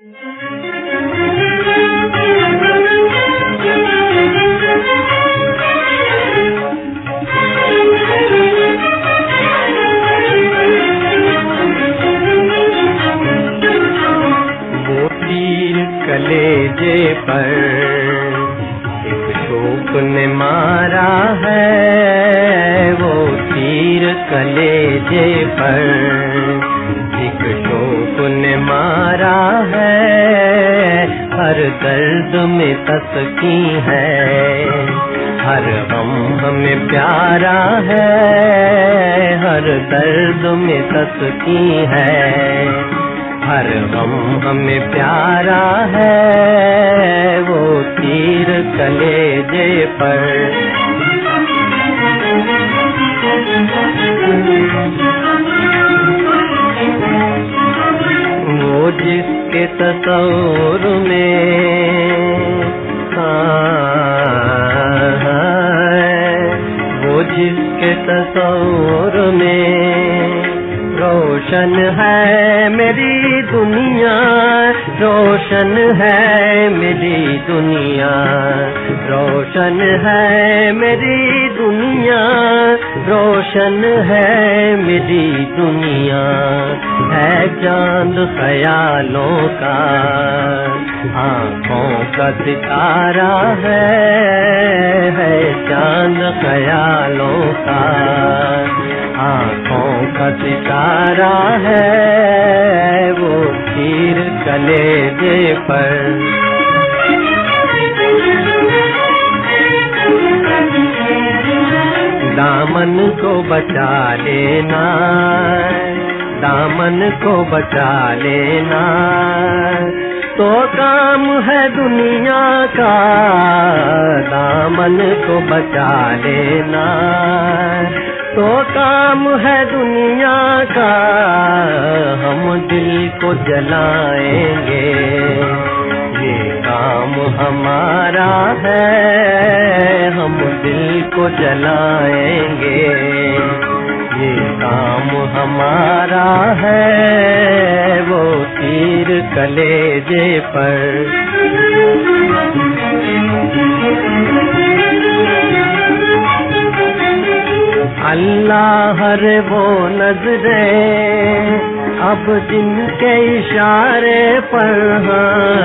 कलेजे पर एक शोक मारा है। वो तीर कलेजे पर एक ने मारा है, हर दर्द में तस्की है। हर हम हमें प्यारा है, हर दर्द में तस्की है। हर हम हमें प्यारा है, वो तीर कलेजे पर तस्वर में वो जिसके तस्वर में रोशन है मेरी दुनिया रोशन है मेरी दुनिया। रोशन है मेरी दुनिया, रोशन है मेरी दुनिया, है चाँद ख्यालों का, आँखों का सितारा है है चाँद ख्यालों का, आँखों का सितारा है, वो तीर कलेजे पर। दामन को बचा लेना दामन को बचा लेना। तो काम है दुनिया का, दामन को बचा लेना। तो काम है दुनिया का, हम दिल को जलाएँगे। ये काम हमारा है दिल को जलाएँगे। ये काम हमारा है, वो तीर कलेजे पर। अल्लाह रे वो नजरे, अब जिनके इशारे पर हैं।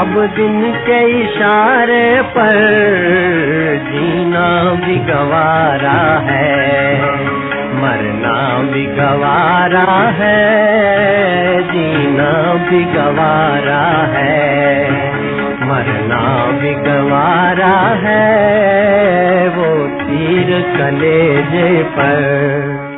अब दिन के इशारे पर जीना भी गवारा है, मरना भी गवारा है, जीना भी गवारा है, मरना भी गवारा है, वो तीर कलेजे पर।